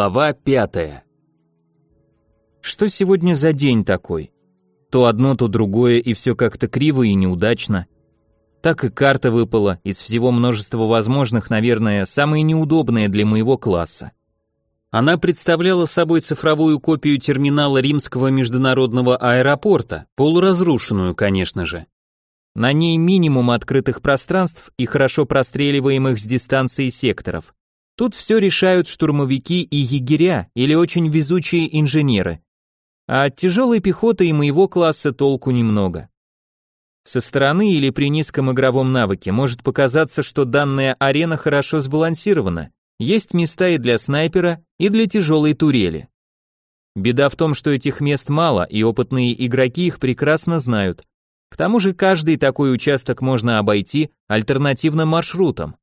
Глава пятая. Что сегодня за день такой? То одно, то другое, и все как-то криво и неудачно. Так и карта выпала, из всего множества возможных, наверное, самая неудобная для моего класса. Она представляла собой цифровую копию терминала римского международного аэропорта, полуразрушенную, конечно же. На ней минимум открытых пространств и хорошо простреливаемых с дистанции секторов. Тут все решают штурмовики и егеря или очень везучие инженеры. А от тяжелой пехоты и моего класса толку немного. Со стороны или при низком игровом навыке может показаться, что данная арена хорошо сбалансирована. Есть места и для снайпера, и для тяжелой турели. Беда в том, что этих мест мало, и опытные игроки их прекрасно знают. К тому же каждый такой участок можно обойти альтернативным маршрутом.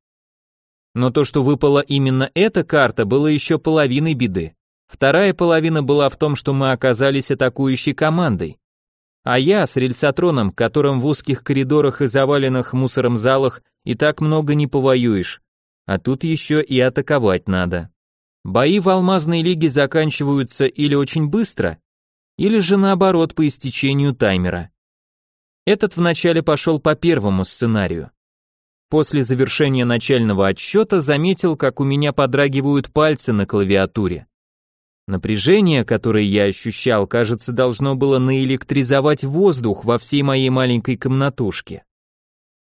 Но то, что выпала именно эта карта, было еще половиной беды. Вторая половина была в том, что мы оказались атакующей командой. А я с рельсотроном, которым в узких коридорах и заваленных мусором залах и так много не повоюешь. А тут еще и атаковать надо. Бои в алмазной лиге заканчиваются или очень быстро, или же наоборот по истечению таймера. Этот вначале пошел по первому сценарию. После завершения начального отсчета заметил, как у меня подрагивают пальцы на клавиатуре. Напряжение, которое я ощущал, кажется, должно было наэлектризовать воздух во всей моей маленькой комнатушке.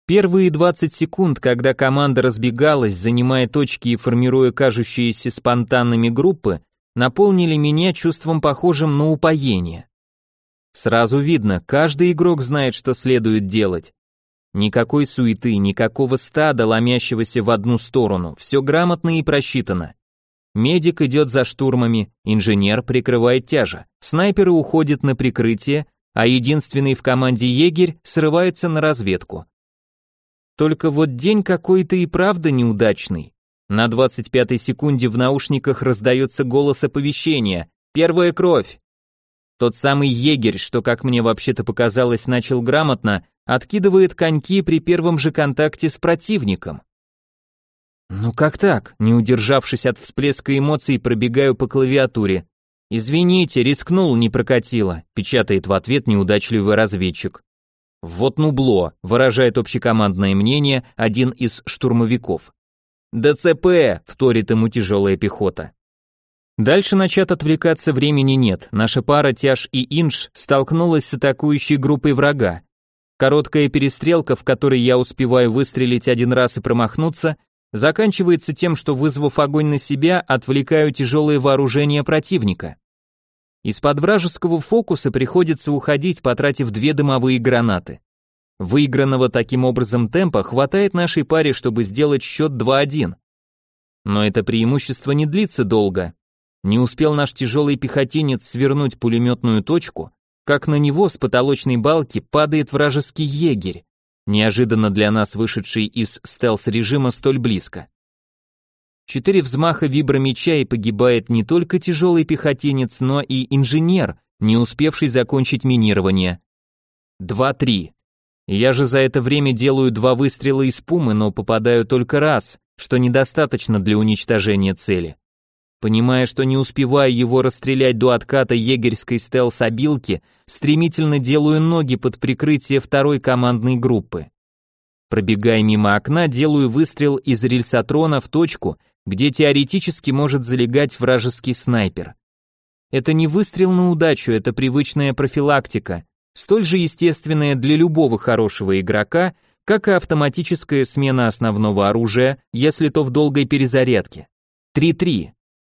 Первые 20 секунд, когда команда разбегалась, занимая точки и формируя кажущиеся спонтанными группы, наполнили меня чувством похожим на упоение. Сразу видно, каждый игрок знает, что следует делать, Никакой суеты, никакого стада, ломящегося в одну сторону, все грамотно и просчитано. Медик идет за штурмами, инженер прикрывает тяжа, снайперы уходят на прикрытие, а единственный в команде егерь срывается на разведку. Только вот день какой-то и правда неудачный. На 25-й секунде в наушниках раздается голос оповещения «Первая кровь!». Тот самый егерь, что, как мне вообще-то показалось, начал грамотно, откидывает коньки при первом же контакте с противником. Ну как так? Не удержавшись от всплеска эмоций, пробегаю по клавиатуре. Извините, рискнул, не прокатило, печатает в ответ неудачливый разведчик. Вот нубло, выражает общекомандное мнение один из штурмовиков. ДЦП, вторит ему тяжелая пехота. Дальше начать отвлекаться времени нет. Наша пара Тяж и Инж столкнулась с атакующей группой врага. Короткая перестрелка, в которой я успеваю выстрелить один раз и промахнуться, заканчивается тем, что, вызвав огонь на себя, отвлекаю тяжелое вооружение противника. Из-под вражеского фокуса приходится уходить, потратив две дымовые гранаты. Выигранного таким образом темпа хватает нашей паре, чтобы сделать счет 2-1. Но это преимущество не длится долго. Не успел наш тяжелый пехотинец свернуть пулеметную точку, как на него с потолочной балки падает вражеский егерь, неожиданно для нас вышедший из стелс-режима столь близко. Четыре взмаха вибромеча и погибает не только тяжелый пехотинец, но и инженер, не успевший закончить минирование. Два-три. Я же за это время делаю два выстрела из пумы, но попадаю только раз, что недостаточно для уничтожения цели. Понимая, что не успеваю его расстрелять до отката егерской стелс-обилки, стремительно делаю ноги под прикрытие второй командной группы. Пробегая мимо окна, делаю выстрел из рельсотрона в точку, где теоретически может залегать вражеский снайпер. Это не выстрел на удачу, это привычная профилактика, столь же естественная для любого хорошего игрока, как и автоматическая смена основного оружия, если то в долгой перезарядке. 3-3.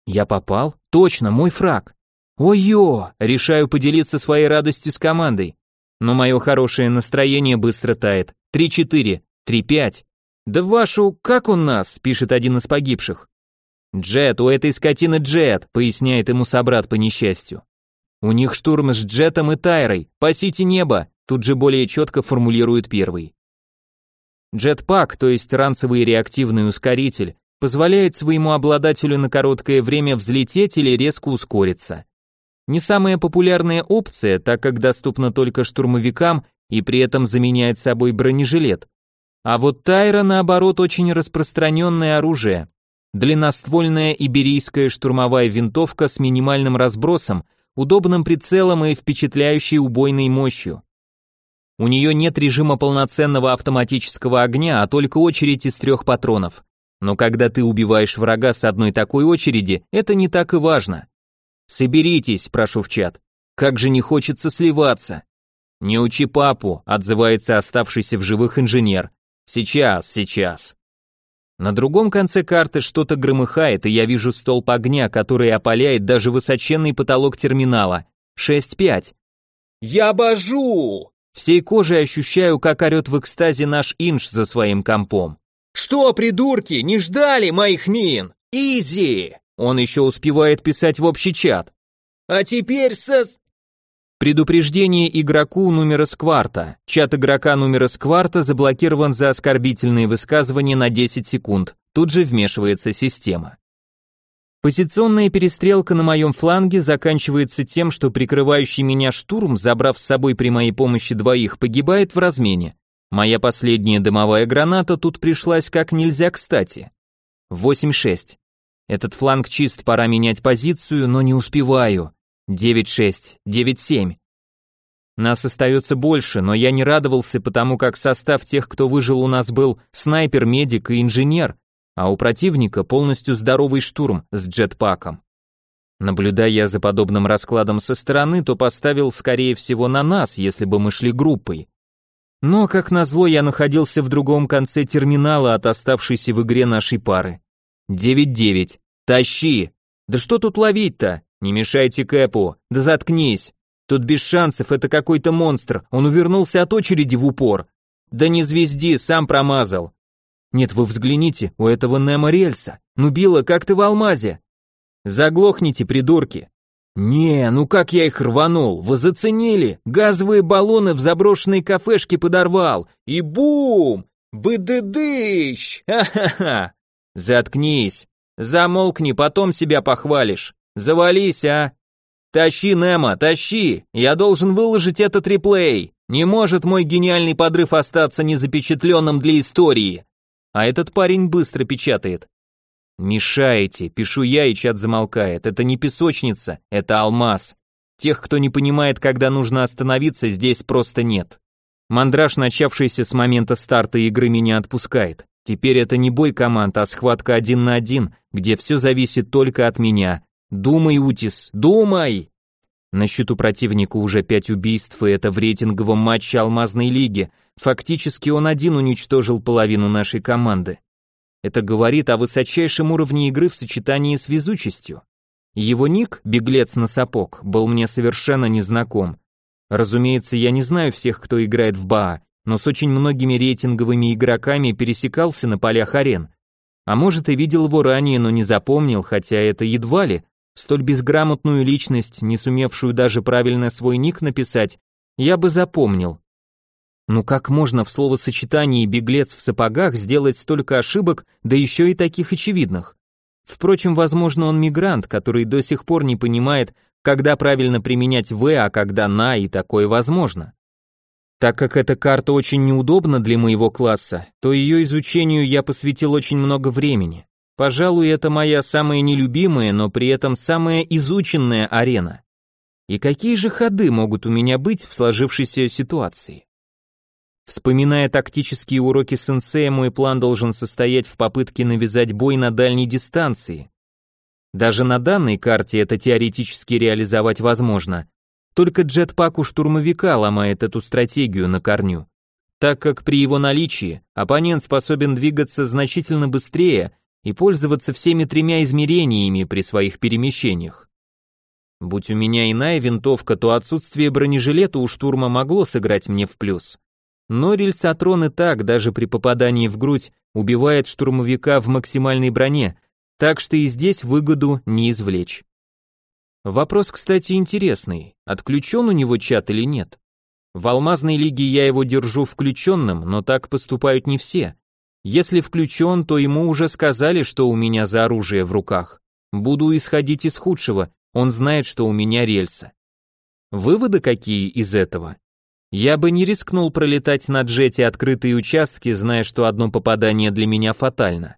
Я попал? Точно, мой фраг. Ой-ё, решаю поделиться своей радостью с командой. Но мое хорошее настроение быстро тает. Три-четыре, три-пять. Да вашу, как у нас, пишет один из погибших. Джет, у этой скотины Джет, поясняет ему собрат по несчастью. У них штурм с Джетом и Тайрой, пасите небо, тут же более четко формулирует первый. Джетпак, то есть ранцевый реактивный ускоритель, позволяет своему обладателю на короткое время взлететь или резко ускориться. Не самая популярная опция, так как доступна только штурмовикам и при этом заменяет собой бронежилет. А вот Тайра, наоборот, очень распространенное оружие. Длинноствольная иберийская штурмовая винтовка с минимальным разбросом, удобным прицелом и впечатляющей убойной мощью. У нее нет режима полноценного автоматического огня, а только очередь из трех патронов. Но когда ты убиваешь врага с одной такой очереди, это не так и важно. Соберитесь, прошу в чат. Как же не хочется сливаться. Не учи папу, отзывается оставшийся в живых инженер. Сейчас, сейчас. На другом конце карты что-то громыхает, и я вижу столб огня, который опаляет даже высоченный потолок терминала. 6-5. Я божу! Всей кожей ощущаю, как орет в экстазе наш инж за своим компом. «Что, придурки, не ждали моих мин? Изи!» Он еще успевает писать в общий чат. «А теперь сос...» Предупреждение игроку номера скварта. Чат игрока номера скварта заблокирован за оскорбительные высказывания на 10 секунд. Тут же вмешивается система. Позиционная перестрелка на моем фланге заканчивается тем, что прикрывающий меня штурм, забрав с собой при моей помощи двоих, погибает в размене. Моя последняя дымовая граната тут пришлась как нельзя кстати. 8-6. Этот фланг чист, пора менять позицию, но не успеваю. 9-6, 9-7. Нас остается больше, но я не радовался, потому как состав тех, кто выжил у нас был снайпер, медик и инженер, а у противника полностью здоровый штурм с джетпаком. Наблюдая за подобным раскладом со стороны, то поставил, скорее всего, на нас, если бы мы шли группой. Но, как назло, я находился в другом конце терминала от оставшейся в игре нашей пары. 9-9. Тащи! Да что тут ловить-то? Не мешайте Кэпу. Да заткнись. Тут без шансов, это какой-то монстр. Он увернулся от очереди в упор. Да не звезди, сам промазал. Нет, вы взгляните, у этого Немо рельса. Ну, Билла, как ты в алмазе? Заглохните, придурки. Не, ну как я их рванул? Вы заценили? Газовые баллоны в заброшенной кафешке подорвал. И бум! Быдыдыщ! Ха-ха-ха! Заткнись. Замолкни, потом себя похвалишь. Завались, а? Тащи, Немо, тащи. Я должен выложить этот реплей. Не может мой гениальный подрыв остаться незапечатленным для истории. А этот парень быстро печатает. «Мешаете», пишу я, и чат замолкает. Это не песочница, это алмаз. Тех, кто не понимает, когда нужно остановиться, здесь просто нет. Мандраж, начавшийся с момента старта игры, меня отпускает. Теперь это не бой команд, а схватка один на один, где все зависит только от меня. Думай, Утис, думай! На счету противника уже пять убийств, и это в рейтинговом матче Алмазной лиги. Фактически он один уничтожил половину нашей команды. Это говорит о высочайшем уровне игры в сочетании с везучестью. Его ник, беглец на сапог, был мне совершенно незнаком. Разумеется, я не знаю всех, кто играет в БАА, но с очень многими рейтинговыми игроками пересекался на полях арен. А может и видел его ранее, но не запомнил, хотя это едва ли, Столь безграмотную личность, не сумевшую даже правильно свой ник написать, я бы запомнил. Ну как можно в словосочетании «беглец в сапогах» сделать столько ошибок, да еще и таких очевидных? Впрочем, возможно, он мигрант, который до сих пор не понимает, когда правильно применять «в», а когда «на», и такое возможно. Так как эта карта очень неудобна для моего класса, то ее изучению я посвятил очень много времени. Пожалуй, это моя самая нелюбимая, но при этом самая изученная арена. И какие же ходы могут у меня быть в сложившейся ситуации? Вспоминая тактические уроки сенсея, мой план должен состоять в попытке навязать бой на дальней дистанции. Даже на данной карте это теоретически реализовать возможно. Только джетпак у штурмовика ломает эту стратегию на корню. Так как при его наличии оппонент способен двигаться значительно быстрее и пользоваться всеми тремя измерениями при своих перемещениях. Будь у меня иная винтовка, то отсутствие бронежилета у штурма могло сыграть мне в плюс. Но рельсотрон и так, даже при попадании в грудь, убивает штурмовика в максимальной броне, так что и здесь выгоду не извлечь. Вопрос, кстати, интересный. Отключен у него чат или нет? В алмазной лиге я его держу включенным, но так поступают не все. Если включен, то ему уже сказали, что у меня за оружие в руках. Буду исходить из худшего, он знает, что у меня рельса. Выводы какие из этого? Я бы не рискнул пролетать на джете открытые участки, зная, что одно попадание для меня фатально.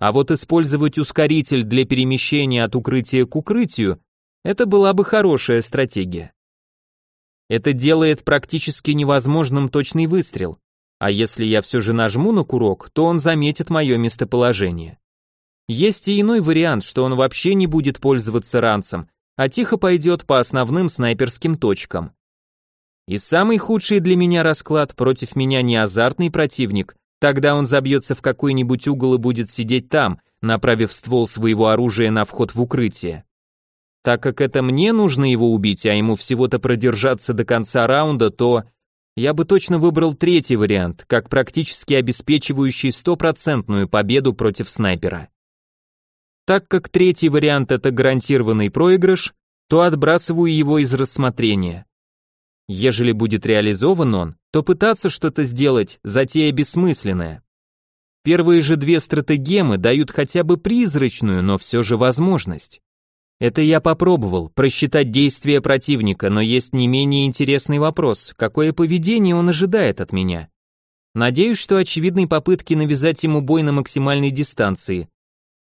А вот использовать ускоритель для перемещения от укрытия к укрытию – это была бы хорошая стратегия. Это делает практически невозможным точный выстрел, а если я все же нажму на курок, то он заметит мое местоположение. Есть и иной вариант, что он вообще не будет пользоваться ранцем, а тихо пойдет по основным снайперским точкам. И самый худший для меня расклад против меня не азартный противник, тогда он забьется в какой-нибудь угол и будет сидеть там, направив ствол своего оружия на вход в укрытие. Так как это мне нужно его убить, а ему всего-то продержаться до конца раунда, то я бы точно выбрал третий вариант, как практически обеспечивающий стопроцентную победу против снайпера. Так как третий вариант это гарантированный проигрыш, то отбрасываю его из рассмотрения. Ежели будет реализован он, то пытаться что-то сделать – затея бессмысленная. Первые же две стратегемы дают хотя бы призрачную, но все же возможность. Это я попробовал, просчитать действия противника, но есть не менее интересный вопрос, какое поведение он ожидает от меня. Надеюсь, что очевидной попытки навязать ему бой на максимальной дистанции.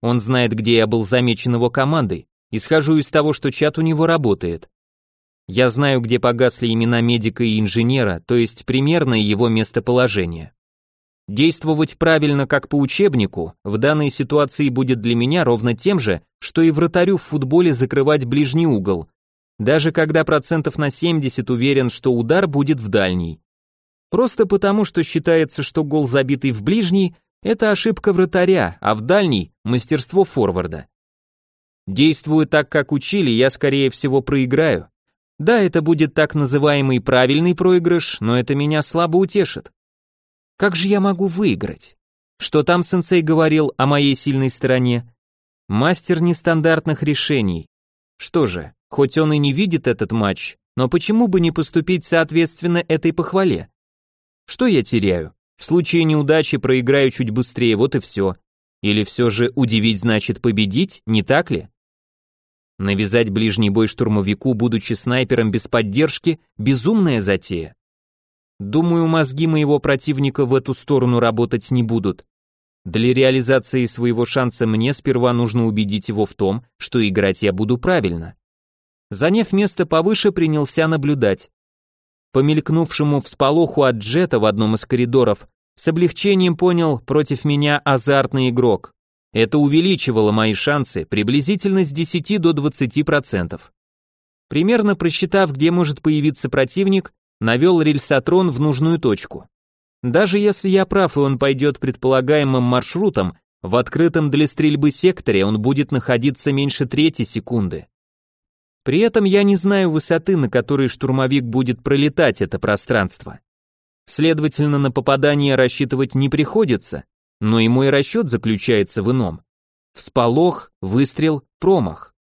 Он знает, где я был замечен его командой, исхожу из того, что чат у него работает. Я знаю, где погасли имена медика и инженера, то есть примерное его местоположение. Действовать правильно, как по учебнику, в данной ситуации будет для меня ровно тем же, что и вратарю в футболе закрывать ближний угол, даже когда процентов на 70 уверен, что удар будет в дальний. Просто потому, что считается, что гол забитый в ближний – это ошибка вратаря, а в дальний – мастерство форварда. Действуя так, как учили, я скорее всего проиграю. Да, это будет так называемый правильный проигрыш, но это меня слабо утешит. Как же я могу выиграть? Что там сенсей говорил о моей сильной стороне? Мастер нестандартных решений. Что же, хоть он и не видит этот матч, но почему бы не поступить соответственно этой похвале? Что я теряю? В случае неудачи проиграю чуть быстрее, вот и все. Или все же удивить значит победить, не так ли? Навязать ближний бой штурмовику, будучи снайпером без поддержки, безумная затея. Думаю, мозги моего противника в эту сторону работать не будут. Для реализации своего шанса мне сперва нужно убедить его в том, что играть я буду правильно. Заняв место повыше, принялся наблюдать. По мелькнувшему всполоху от джета в одном из коридоров, с облегчением понял, против меня азартный игрок. Это увеличивало мои шансы приблизительно с 10 до 20%. Примерно просчитав, где может появиться противник, навел рельсотрон в нужную точку. Даже если я прав и он пойдет предполагаемым маршрутом, в открытом для стрельбы секторе он будет находиться меньше трети секунды. При этом я не знаю высоты, на которой штурмовик будет пролетать это пространство. Следовательно, на попадание рассчитывать не приходится, но и мой расчет заключается в ином. Всполох, выстрел, промах.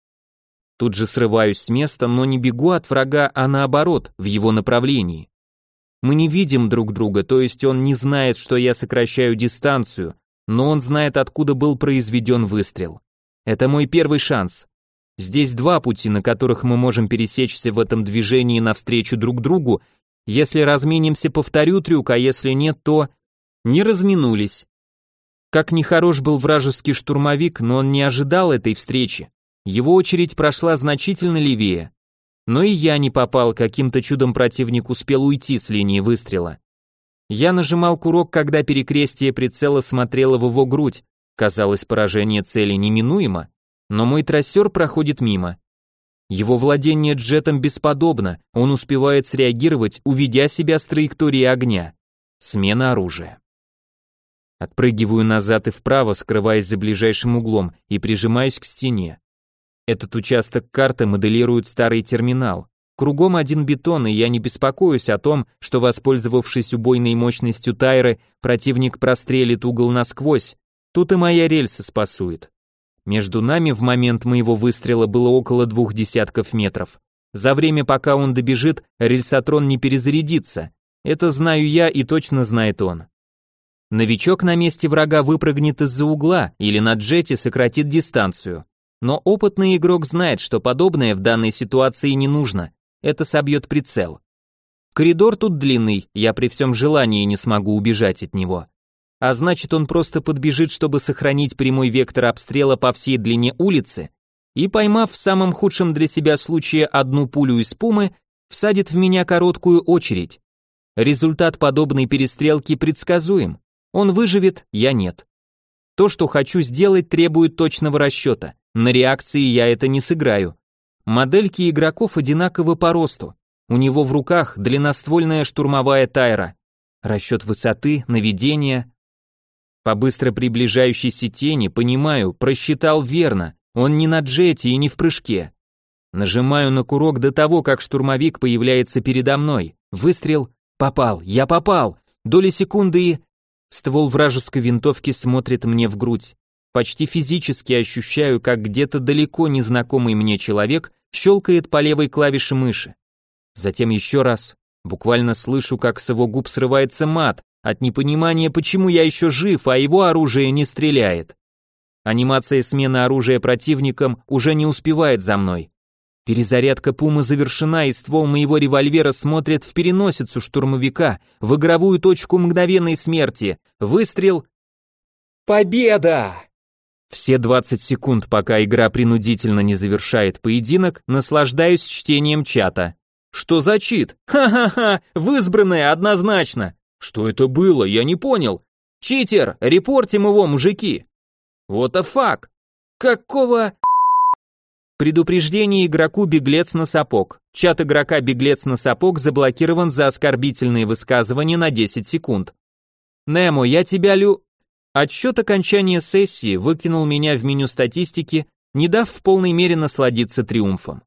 Тут же срываюсь с места, но не бегу от врага, а наоборот, в его направлении. Мы не видим друг друга, то есть он не знает, что я сокращаю дистанцию, но он знает, откуда был произведен выстрел. Это мой первый шанс. Здесь два пути, на которых мы можем пересечься в этом движении навстречу друг другу. Если разменимся, повторю трюк, а если нет, то... Не разминулись. Как нехорош был вражеский штурмовик, но он не ожидал этой встречи. Его очередь прошла значительно левее. Но и я не попал, каким-то чудом противник успел уйти с линии выстрела. Я нажимал курок, когда перекрестие прицела смотрело в его грудь. Казалось, поражение цели неминуемо, но мой трассер проходит мимо. Его владение джетом бесподобно, он успевает среагировать, уведя себя с траектории огня. Смена оружия. Отпрыгиваю назад и вправо, скрываясь за ближайшим углом, и прижимаюсь к стене. Этот участок карты моделирует старый терминал. Кругом один бетон, и я не беспокоюсь о том, что, воспользовавшись убойной мощностью Тайры, противник прострелит угол насквозь. Тут и моя рельса спасует. Между нами в момент моего выстрела было около двух десятков метров. За время, пока он добежит, рельсотрон не перезарядится. Это знаю я и точно знает он. Новичок на месте врага выпрыгнет из-за угла или на джете сократит дистанцию. Но опытный игрок знает, что подобное в данной ситуации не нужно. Это собьет прицел. Коридор тут длинный, я при всем желании не смогу убежать от него. а значит он просто подбежит, чтобы сохранить прямой вектор обстрела по всей длине улицы, и поймав в самом худшем для себя случае одну пулю из пумы, всадит в меня короткую очередь. Результат подобной перестрелки предсказуем. Он выживет, я нет. То, что хочу сделать, требует точного расчета. На реакции я это не сыграю. Модельки игроков одинаковы по росту. У него в руках длинноствольная штурмовая тайра. Расчет высоты, наведения. По быстро приближающейся тени понимаю, просчитал верно. Он не на джете и не в прыжке. Нажимаю на курок до того, как штурмовик появляется передо мной. Выстрел. Попал. Я попал. Доли секунды и... Ствол вражеской винтовки смотрит мне в грудь. Почти физически ощущаю, как где-то далеко незнакомый мне человек щелкает по левой клавише мыши. Затем еще раз. Буквально слышу, как с его губ срывается мат от непонимания, почему я еще жив, а его оружие не стреляет. Анимация смены оружия противником уже не успевает за мной. Перезарядка пумы завершена, и ствол моего револьвера смотрит в переносицу штурмовика, в игровую точку мгновенной смерти. Выстрел. Победа! Все 20 секунд, пока игра принудительно не завершает поединок, наслаждаюсь чтением чата. Что за чит? Ха-ха-ха, в избранное однозначно. Что это было? Я не понял. Читер, репортим его, мужики. Вот a fuck. Какого... Предупреждение игроку «Беглец на сапог». Чат игрока «Беглец на сапог» заблокирован за оскорбительные высказывания на 10 секунд. Немо, я тебя лю... Отсчет окончания сессии выкинул меня в меню статистики, не дав в полной мере насладиться триумфом.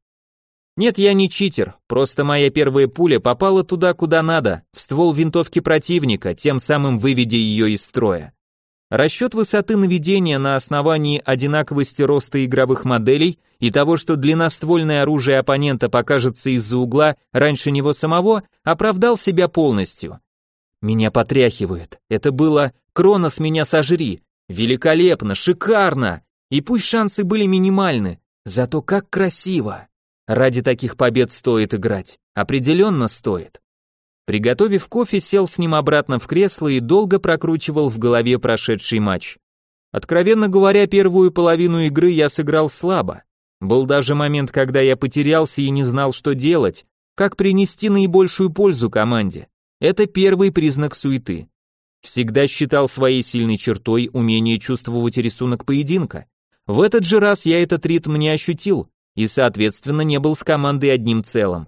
Нет, я не читер, просто моя первая пуля попала туда, куда надо, в ствол винтовки противника, тем самым выведя ее из строя. Расчет высоты наведения на основании одинаковости роста игровых моделей и того, что длинноствольное оружие оппонента покажется из-за угла раньше него самого, оправдал себя полностью. Меня потряхивает. Это было «Кронос, меня сожри!» Великолепно, шикарно! И пусть шансы были минимальны, зато как красиво! Ради таких побед стоит играть. Определенно стоит. Приготовив кофе, сел с ним обратно в кресло и долго прокручивал в голове прошедший матч. Откровенно говоря, первую половину игры я сыграл слабо. Был даже момент, когда я потерялся и не знал, что делать, как принести наибольшую пользу команде. Это первый признак суеты. Всегда считал своей сильной чертой умение чувствовать рисунок поединка. В этот же раз я этот ритм не ощутил и, соответственно, не был с командой одним целым.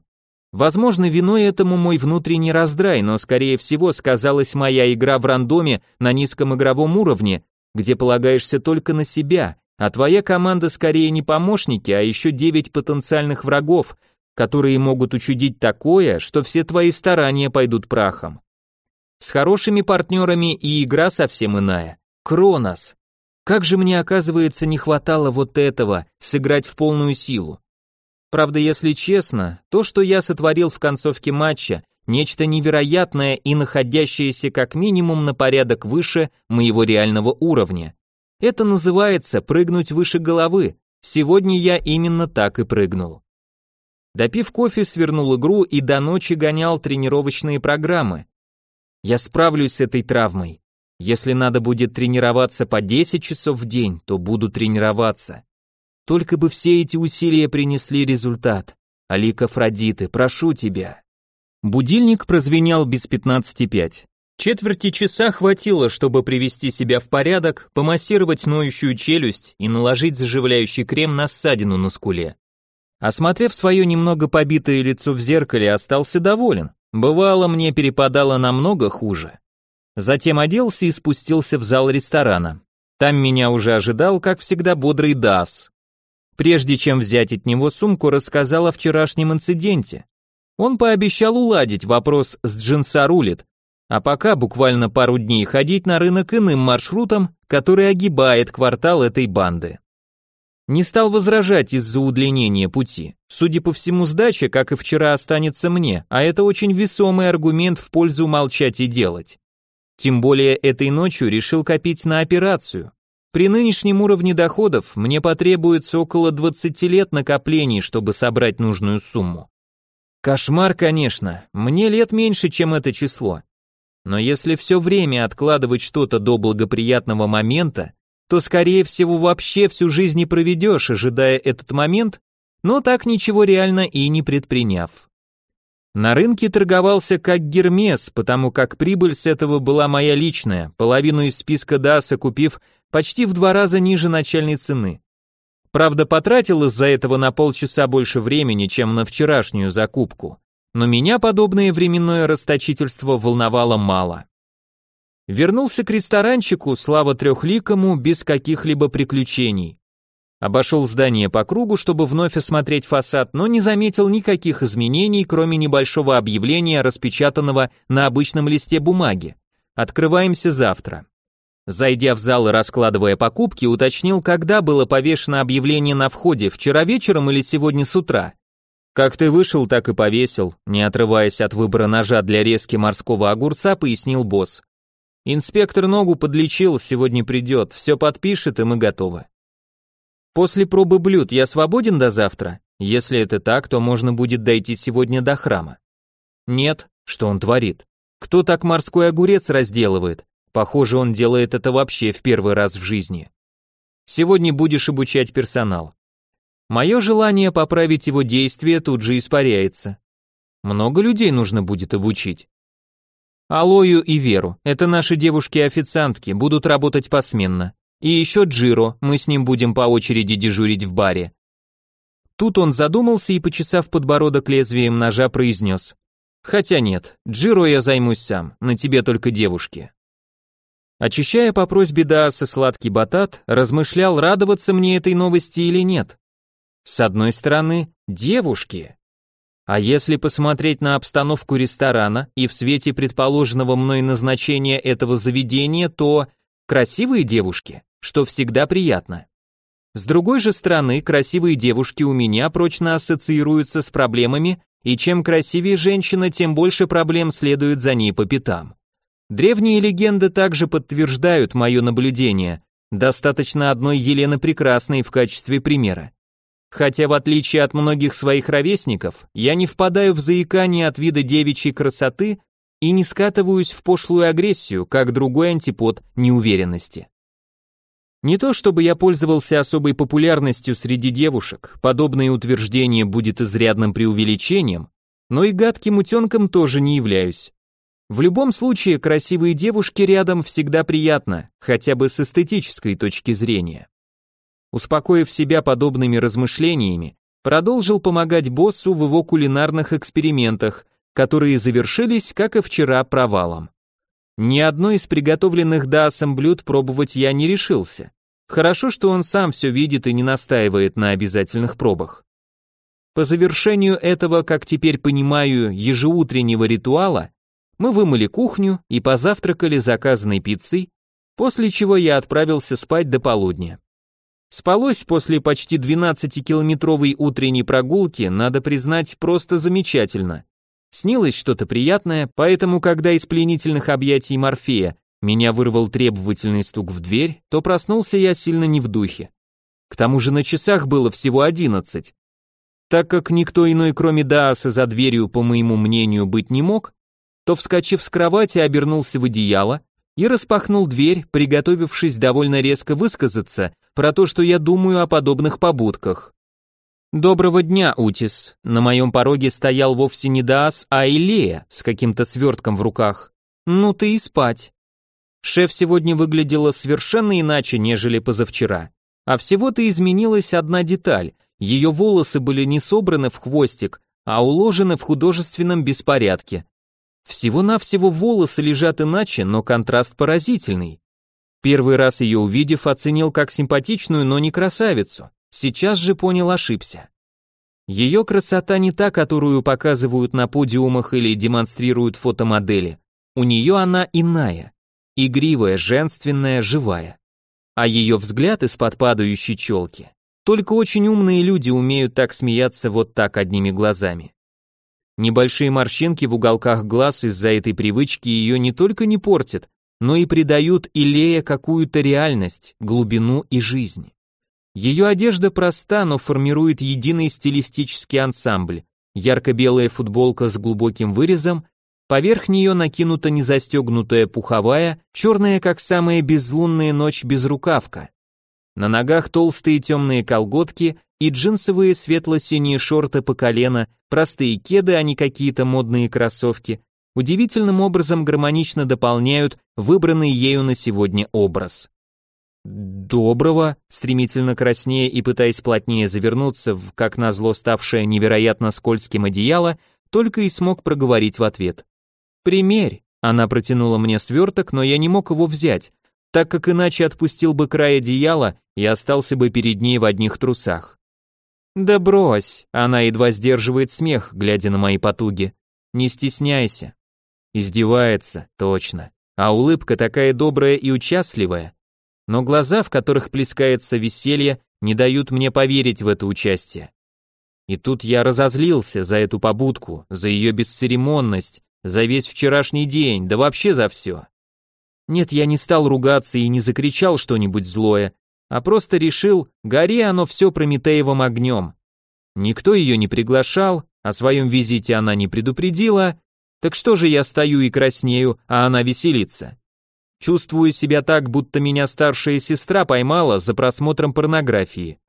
Возможно, виной этому мой внутренний раздрай, но скорее всего сказалась моя игра в рандоме на низком игровом уровне, где полагаешься только на себя, а твоя команда скорее не помощники, а еще девять потенциальных врагов, которые могут учудить такое, что все твои старания пойдут прахом. С хорошими партнерами и игра совсем иная. Кронос. Как же мне, оказывается, не хватало вот этого, сыграть в полную силу. Правда, если честно, то, что я сотворил в концовке матча, нечто невероятное и находящееся как минимум на порядок выше моего реального уровня. Это называется прыгнуть выше головы. Сегодня я именно так и прыгнул. Допив кофе, свернул игру и до ночи гонял тренировочные программы. Я справлюсь с этой травмой. Если надо будет тренироваться по 10 часов в день, то буду тренироваться. Только бы все эти усилия принесли результат. Алика Фродиты, прошу тебя. Будильник прозвенел без пятнадцати пять. Четверти часа хватило, чтобы привести себя в порядок, помассировать ноющую челюсть и наложить заживляющий крем на ссадину на скуле. Осмотрев свое немного побитое лицо в зеркале, остался доволен. Бывало, мне перепадало намного хуже. Затем оделся и спустился в зал ресторана. Там меня уже ожидал, как всегда, бодрый Дас. Прежде чем взять от него сумку, рассказал о вчерашнем инциденте. Он пообещал уладить вопрос с Джинса рулит, а пока буквально пару дней ходить на рынок иным маршрутом, который огибает квартал этой банды. Не стал возражать из-за удлинения пути. Судя по всему, сдача, как и вчера, останется мне, а это очень весомый аргумент в пользу молчать и делать. Тем более этой ночью решил копить на операцию. При нынешнем уровне доходов мне потребуется около 20 лет накоплений, чтобы собрать нужную сумму. Кошмар, конечно, мне лет меньше, чем это число. Но если все время откладывать что-то до благоприятного момента, то скорее всего вообще всю жизнь не проведешь, ожидая этот момент, но так ничего реально и не предприняв. На рынке торговался как Гермес, потому как прибыль с этого была моя личная, половину из списка ДАСа купив почти в два раза ниже начальной цены. Правда, потратил из-за этого на полчаса больше времени, чем на вчерашнюю закупку. Но меня подобное временное расточительство волновало мало. Вернулся к ресторанчику, слава трехликому, без каких-либо приключений. Обошел здание по кругу, чтобы вновь осмотреть фасад, но не заметил никаких изменений, кроме небольшого объявления, распечатанного на обычном листе бумаги. Открываемся завтра. Зайдя в зал и раскладывая покупки, уточнил, когда было повешено объявление на входе, вчера вечером или сегодня с утра. Как ты вышел, так и повесил, не отрываясь от выбора ножа для резки морского огурца, пояснил босс. Инспектор ногу подлечил, сегодня придет, все подпишет, и мы готовы. После пробы блюд я свободен до завтра? Если это так, то можно будет дойти сегодня до храма. Нет, что он творит? Кто так морской огурец разделывает? Похоже, он делает это вообще в первый раз в жизни. Сегодня будешь обучать персонал. Мое желание поправить его действия тут же испаряется. Много людей нужно будет обучить. Алою и Веру, это наши девушки-официантки, будут работать посменно. И еще Джиро, мы с ним будем по очереди дежурить в баре. Тут он задумался и, почесав подбородок лезвием ножа, произнес. Хотя нет, Джиро я займусь сам, на тебе только девушки. Очищая по просьбе Дааса сладкий батат, размышлял, радоваться мне этой новости или нет. С одной стороны, девушки. А если посмотреть на обстановку ресторана и в свете предположенного мной назначения этого заведения, то красивые девушки что всегда приятно. С другой же стороны, красивые девушки у меня прочно ассоциируются с проблемами, и чем красивее женщина, тем больше проблем следует за ней по пятам. Древние легенды также подтверждают мое наблюдение, достаточно одной Елены Прекрасной в качестве примера. Хотя в отличие от многих своих ровесников, я не впадаю в заикание от вида девичьей красоты и не скатываюсь в пошлую агрессию, как другой антипод неуверенности. Не то чтобы я пользовался особой популярностью среди девушек, подобное утверждение будет изрядным преувеличением, но и гадким утенком тоже не являюсь. В любом случае, красивые девушки рядом всегда приятно, хотя бы с эстетической точки зрения. Успокоив себя подобными размышлениями, продолжил помогать боссу в его кулинарных экспериментах, которые завершились, как и вчера, провалом. Ни одно из приготовленных Даасом блюд пробовать я не решился. Хорошо, что он сам все видит и не настаивает на обязательных пробах. По завершению этого, как теперь понимаю, ежеутреннего ритуала, мы вымыли кухню и позавтракали заказанной пиццей, после чего я отправился спать до полудня. Спалось после почти 12-километровой утренней прогулки, надо признать, просто замечательно. Снилось что-то приятное, поэтому, когда из пленительных объятий Морфея меня вырвал требовательный стук в дверь, то проснулся я сильно не в духе. К тому же на часах было всего одиннадцать. Так как никто иной, кроме Дааса, за дверью, по моему мнению, быть не мог, то, вскочив с кровати, обернулся в одеяло и распахнул дверь, приготовившись довольно резко высказаться про то, что я думаю о подобных побудках. «Доброго дня, Утис!» На моем пороге стоял вовсе не Даас, а Илея с каким-то свертком в руках. «Ну ты и спать!» Шеф сегодня выглядела совершенно иначе, нежели позавчера. А всего-то изменилась одна деталь. Ее волосы были не собраны в хвостик, а уложены в художественном беспорядке. Всего-навсего волосы лежат иначе, но контраст поразительный. Первый раз ее увидев, оценил как симпатичную, но не красавицу. Сейчас же понял ошибся. Ее красота не та, которую показывают на подиумах или демонстрируют фотомодели. У нее она иная. Игривая, женственная, живая. А ее взгляд из-под падающей челки. Только очень умные люди умеют так смеяться вот так одними глазами. Небольшие морщинки в уголках глаз из-за этой привычки ее не только не портят, но и придают Илея какую-то реальность, глубину и жизнь. Ее одежда проста, но формирует единый стилистический ансамбль. Ярко-белая футболка с глубоким вырезом поверх нее накинута незастегнутая пуховая, черная как самая безлунная ночь безрукавка. На ногах толстые темные колготки и джинсовые светло-синие шорты по колено, простые кеды, а не какие-то модные кроссовки, удивительным образом гармонично дополняют выбранный ею на сегодня образ. «Доброго», стремительно краснея и пытаясь плотнее завернуться в, как назло, ставшее невероятно скользким одеяло, только и смог проговорить в ответ. «Примерь», она протянула мне сверток, но я не мог его взять, так как иначе отпустил бы край одеяла и остался бы перед ней в одних трусах. «Да брось», она едва сдерживает смех, глядя на мои потуги. «Не стесняйся». Издевается, точно. А улыбка такая добрая и участливая. Но глаза, в которых плескается веселье, не дают мне поверить в это участие. И тут я разозлился за эту побудку, за ее бесцеремонность, за весь вчерашний день, да вообще за все. Нет, я не стал ругаться и не закричал что-нибудь злое, а просто решил, гори оно все Прометеевым огнем. Никто ее не приглашал, о своем визите она не предупредила, так что же я стою и краснею, а она веселится? Чувствую себя так, будто меня старшая сестра поймала за просмотром порнографии.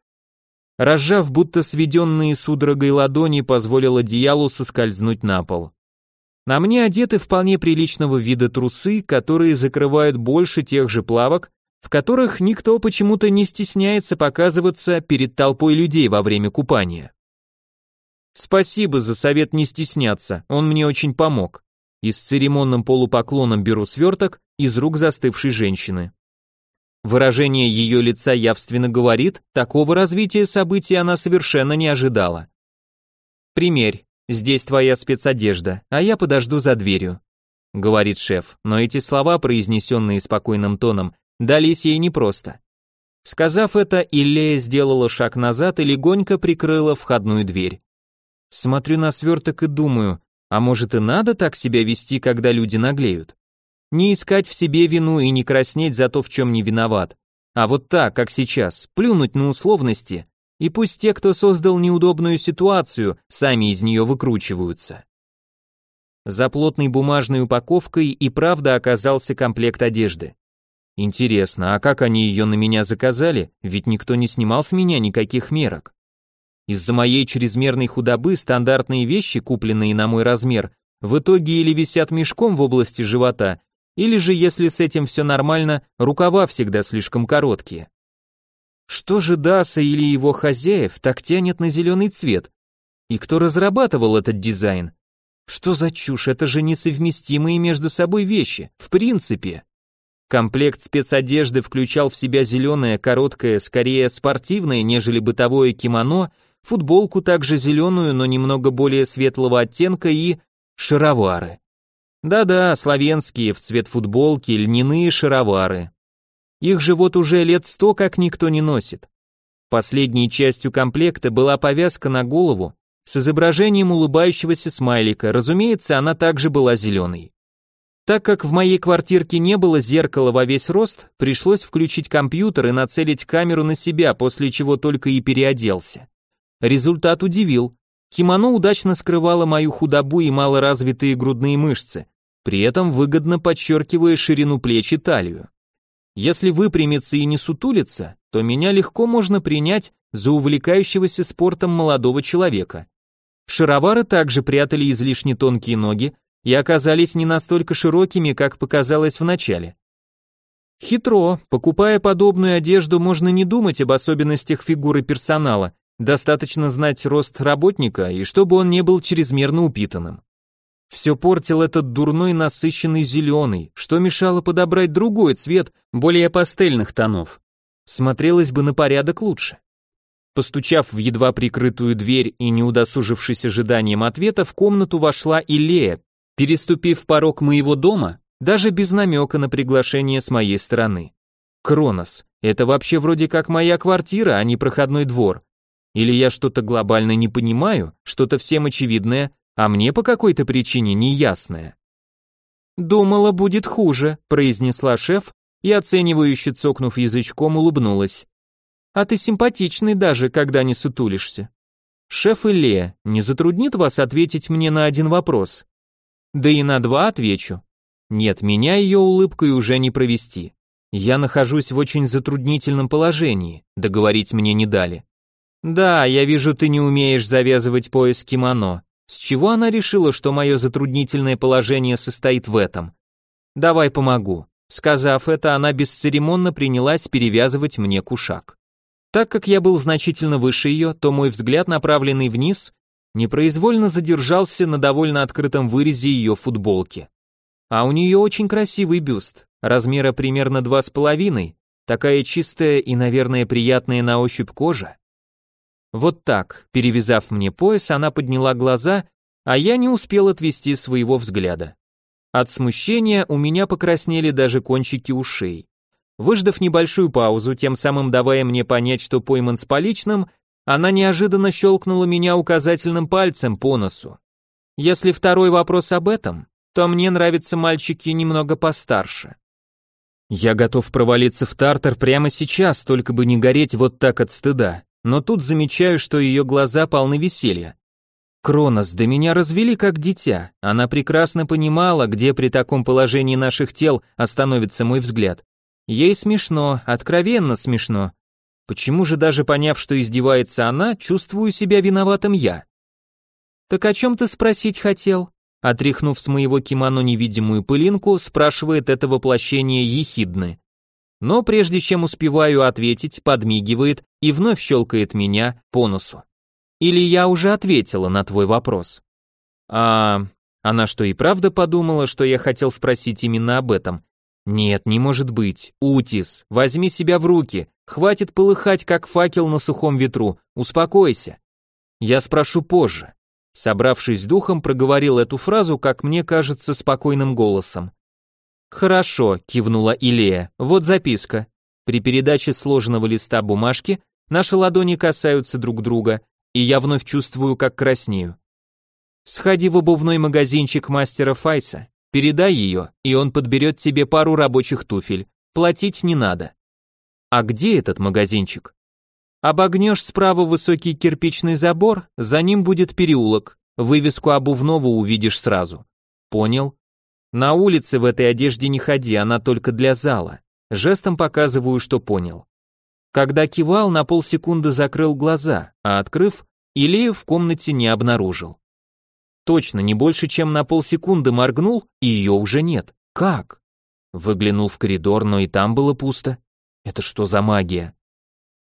Разжав будто сведенные судорогой ладони, позволил одеялу соскользнуть на пол. На мне одеты вполне приличного вида трусы, которые закрывают больше тех же плавок, в которых никто почему-то не стесняется показываться перед толпой людей во время купания. Спасибо за совет не стесняться, он мне очень помог. И с церемонным полупоклоном беру сверток из рук застывшей женщины. Выражение ее лица явственно говорит, такого развития событий она совершенно не ожидала. «Примерь, здесь твоя спецодежда, а я подожду за дверью», — говорит шеф, но эти слова, произнесенные спокойным тоном, дались ей непросто. Сказав это, Иллея сделала шаг назад и легонько прикрыла входную дверь. Смотрю на сверток и думаю, а может и надо так себя вести, когда люди наглеют? Не искать в себе вину и не краснеть за то, в чем не виноват. А вот так, как сейчас, плюнуть на условности, и пусть те, кто создал неудобную ситуацию, сами из нее выкручиваются. За плотной бумажной упаковкой и правда оказался комплект одежды. Интересно, а как они ее на меня заказали? Ведь никто не снимал с меня никаких мерок. Из-за моей чрезмерной худобы стандартные вещи, купленные на мой размер, в итоге или висят мешком в области живота, или же, если с этим все нормально, рукава всегда слишком короткие. Что же Даса или его хозяев так тянет на зеленый цвет? И кто разрабатывал этот дизайн? Что за чушь, это же несовместимые между собой вещи, в принципе. Комплект спецодежды включал в себя зеленое, короткое, скорее спортивное, нежели бытовое кимоно футболку также зеленую, но немного более светлого оттенка и шаровары. Да-да, славянские в цвет футболки, льняные шаровары. Их же вот уже лет сто как никто не носит. Последней частью комплекта была повязка на голову с изображением улыбающегося смайлика, разумеется, она также была зеленой. Так как в моей квартирке не было зеркала во весь рост, пришлось включить компьютер и нацелить камеру на себя, после чего только и переоделся. Результат удивил. Кимоно удачно скрывало мою худобу и малоразвитые грудные мышцы, при этом выгодно подчеркивая ширину плеч и талию. Если выпрямиться и не сутулиться, то меня легко можно принять за увлекающегося спортом молодого человека. Шаровары также прятали излишне тонкие ноги и оказались не настолько широкими, как показалось в начале. Хитро, покупая подобную одежду, можно не думать об особенностях фигуры персонала, Достаточно знать рост работника и чтобы он не был чрезмерно упитанным. Все портил этот дурной насыщенный зеленый, что мешало подобрать другой цвет, более пастельных тонов. Смотрелось бы на порядок лучше. Постучав в едва прикрытую дверь и не удосужившись ожиданием ответа, в комнату вошла Илея, переступив порог моего дома, даже без намека на приглашение с моей стороны. Кронос, это вообще вроде как моя квартира, а не проходной двор. Или я что-то глобально не понимаю, что-то всем очевидное, а мне по какой-то причине неясное. «Думала, будет хуже», — произнесла шеф и, оценивающе цокнув язычком, улыбнулась. «А ты симпатичный даже, когда не сутулишься». «Шеф Илье, не затруднит вас ответить мне на один вопрос?» Да и на два отвечу. Нет, меня ее улыбкой уже не провести. Я нахожусь в очень затруднительном положении, договорить мне не дали. Да, я вижу, ты не умеешь завязывать пояс кимоно. С чего она решила, что мое затруднительное положение состоит в этом? Давай помогу. Сказав это, она бесцеремонно принялась перевязывать мне кушак. Так как я был значительно выше ее, то мой взгляд, направленный вниз, непроизвольно задержался на довольно открытом вырезе ее футболки. А у нее очень красивый бюст, размера примерно два с половиной, такая чистая и, наверное, приятная на ощупь кожа. Вот так, перевязав мне пояс, она подняла глаза, а я не успел отвести своего взгляда. От смущения у меня покраснели даже кончики ушей. Выждав небольшую паузу, тем самым давая мне понять, что пойман с поличным, она неожиданно щелкнула меня указательным пальцем по носу. Если второй вопрос об этом, то мне нравятся мальчики немного постарше. Я готов провалиться в тартар прямо сейчас, только бы не гореть вот так от стыда, но тут замечаю, что ее глаза полны веселья. Кронос, да меня развели как дитя. Она прекрасно понимала, где при таком положении наших тел остановится мой взгляд. Ей смешно, откровенно смешно. Почему же даже поняв, что издевается она, чувствую себя виноватым я? Так о чем ты спросить хотел? отряхнув с моего кимоно невидимую пылинку, спрашивает это воплощение ехидны. Но прежде чем успеваю ответить, подмигивает и вновь щелкает меня по носу. Или я уже ответила на твой вопрос? А она что и правда подумала, что я хотел спросить именно об этом? Нет, не может быть. Утис, возьми себя в руки. Хватит полыхать как факел на сухом ветру. Успокойся. Я спрошу позже. Собравшись духом, проговорил эту фразу, как мне кажется, спокойным голосом. «Хорошо», — кивнула Илея, — «вот записка. При передаче сложенного листа бумажки наши ладони касаются друг друга, и я вновь чувствую, как краснею. Сходи в обувной магазинчик мастера Файса, передай ее, и он подберет тебе пару рабочих туфель, платить не надо». «А где этот магазинчик?» Обогнешь справа высокий кирпичный забор, за ним будет переулок. Вывеску обувного увидишь сразу. Понял? На улице в этой одежде не ходи, она только для зала. Жестом показываю, что понял. Когда кивал, на полсекунды закрыл глаза, а открыв, Илею в комнате не обнаружил. Точно, не больше, чем на полсекунды моргнул, и ее уже нет. Как? Выглянул в коридор, но и там было пусто. Это что за магия?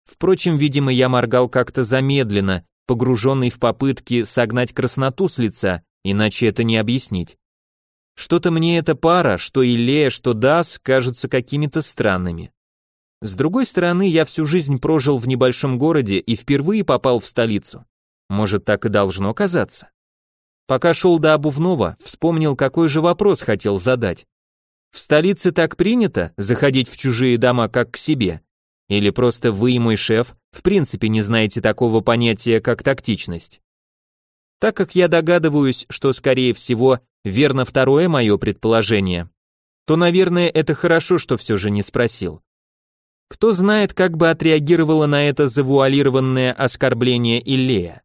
Впрочем, видимо, я моргал как-то замедленно, погруженный в попытки согнать красноту с лица, иначе это не объяснить. Что-то мне эта пара, что Илея, что Дас, кажутся какими-то странными. С другой стороны, я всю жизнь прожил в небольшом городе и впервые попал в столицу. Может, так и должно казаться. Пока шел до обувного, вспомнил, какой же вопрос хотел задать. В столице так принято заходить в чужие дома как к себе? Или просто вы и мой шеф в принципе не знаете такого понятия, как тактичность? Так как я догадываюсь, что скорее всего верно второе мое предположение, то, наверное, это хорошо, что все же не спросил. Кто знает, как бы отреагировала на это завуалированное оскорбление Иллея.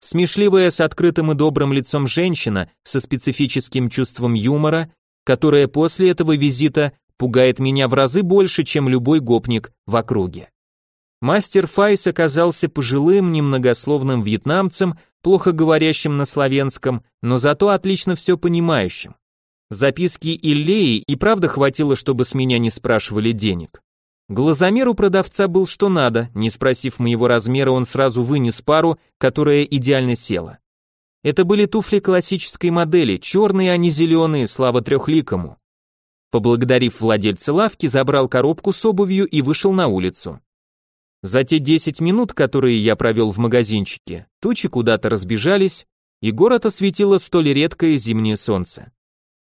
Смешливая с открытым и добрым лицом женщина со специфическим чувством юмора, которая после этого визита пугает меня в разы больше, чем любой гопник в округе. Мастер Файс оказался пожилым, немногословным вьетнамцем, плохо говорящим на славянском, но зато отлично все понимающим. Записки Иллеи и правда хватило, чтобы с меня не спрашивали денег. Глазомер у продавца был что надо, не спросив моего размера, он сразу вынес пару, которая идеально села. Это были туфли классической модели, черные, а не зеленые, слава трехликому. Поблагодарив владельца лавки, забрал коробку с обувью и вышел на улицу. За те 10 минут, которые я провел в магазинчике, тучи куда-то разбежались, и город осветило столь редкое зимнее солнце.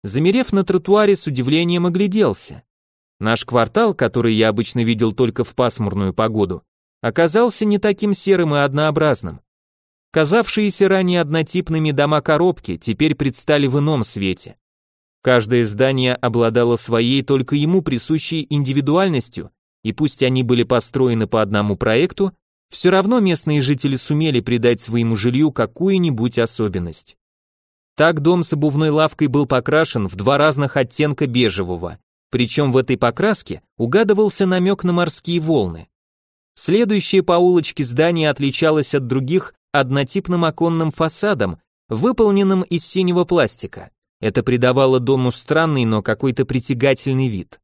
Замерев на тротуаре, с удивлением огляделся. Наш квартал, который я обычно видел только в пасмурную погоду, оказался не таким серым и однообразным. Казавшиеся ранее однотипными дома-коробки теперь предстали в ином свете. Каждое здание обладало своей только ему присущей индивидуальностью, и пусть они были построены по одному проекту, все равно местные жители сумели придать своему жилью какую-нибудь особенность. Так дом с обувной лавкой был покрашен в два разных оттенка бежевого, причем в этой покраске угадывался намек на морские волны. Следующее по улочке здание отличалось от других однотипным оконным фасадом, выполненным из синего пластика. Это придавало дому странный, но какой-то притягательный вид.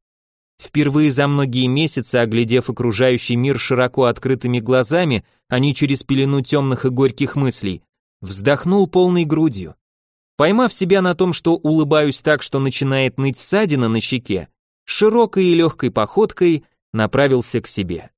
Впервые за многие месяцы, оглядев окружающий мир широко открытыми глазами, а не через пелену темных и горьких мыслей, вздохнул полной грудью. Поймав себя на том, что улыбаюсь так, что начинает ныть ссадина на щеке, широкой и легкой походкой направился к себе.